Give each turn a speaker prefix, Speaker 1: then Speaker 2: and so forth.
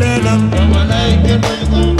Speaker 1: Lên Lena.